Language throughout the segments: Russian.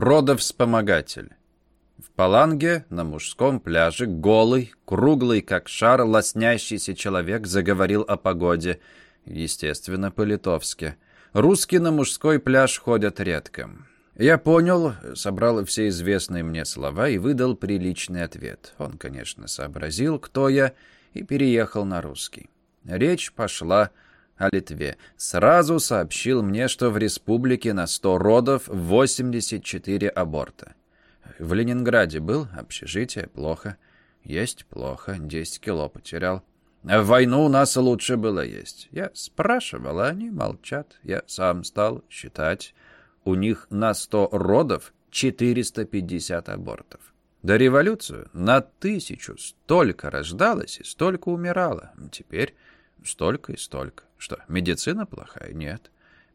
Родовспомогатель. В Паланге на мужском пляже голый, круглый как шар, лоснящийся человек заговорил о погоде. Естественно, по-литовски. Русские на мужской пляж ходят редко. Я понял, собрал все известные мне слова и выдал приличный ответ. Он, конечно, сообразил, кто я, и переехал на русский. Речь пошла о Литве. Сразу сообщил мне, что в республике на 100 родов 84 аборта. В Ленинграде был, общежитие, плохо. Есть плохо, 10 кило потерял. В войну у нас лучше было есть. Я спрашивал, а они молчат. Я сам стал считать. У них на 100 родов 450 абортов. До революции на тысячу столько рождалось и столько умирало. Теперь столько и столько. Что, медицина плохая? Нет.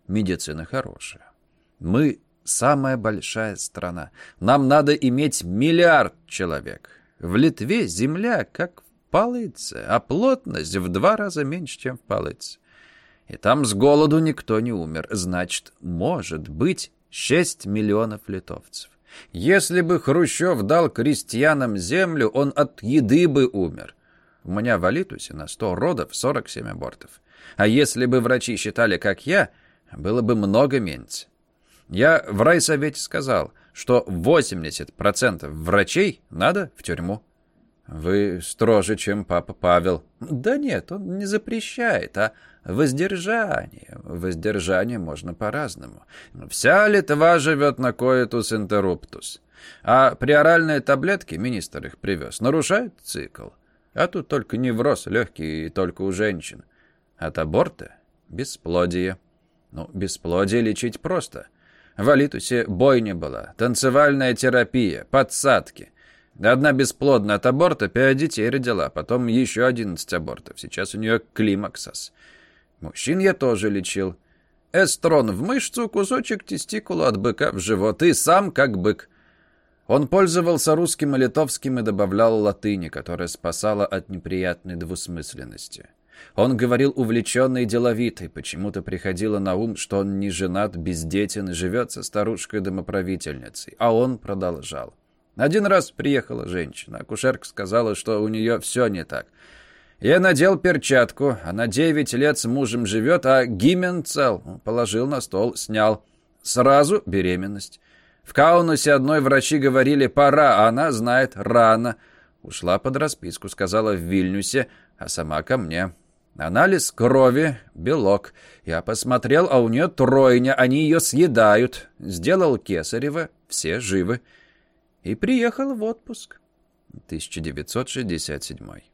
Медицина хорошая. Мы самая большая страна. Нам надо иметь миллиард человек. В Литве земля как в Палыце, а плотность в два раза меньше, чем в Палыце. И там с голоду никто не умер. Значит, может быть 6 миллионов литовцев. Если бы Хрущев дал крестьянам землю, он от еды бы умер. У меня в Алитусе на 100 родов 47 абортов. А если бы врачи считали, как я, было бы много меньше. Я в райсовете сказал, что 80% врачей надо в тюрьму. Вы строже, чем папа Павел. Да нет, он не запрещает, а воздержание. Воздержание можно по-разному. Вся Литва живет на коэтус интерруптус. А приоральные таблетки, министр их привез, нарушают цикл. А тут только невроз легкий и только у женщин. От аборта – бесплодие. Ну, бесплодие лечить просто. В Алитусе бойня была, танцевальная терапия, подсадки. Одна бесплодная от аборта пять детей родила, потом еще одиннадцать абортов. Сейчас у нее климаксос. Мужчин я тоже лечил. Эстрон в мышцу, кусочек тестикула от быка в живот. И сам как бык. Он пользовался русским и литовским и добавлял латыни, которая спасала от неприятной двусмысленности. Он говорил увлеченно и деловито, и почему-то приходило на ум, что он не женат, бездетен и живет со старушкой-домоправительницей. А он продолжал. Один раз приехала женщина. Акушерка сказала, что у нее все не так. Я надел перчатку. Она девять лет с мужем живет, а гимен цел. Положил на стол, снял. Сразу беременность. В Каунусе одной врачи говорили «пора», а она знает «рано». Ушла под расписку, сказала в Вильнюсе, а сама ко мне. Анализ крови, белок. Я посмотрел, а у нее тройня, они ее съедают. Сделал Кесарева, все живы. И приехал в отпуск. 1967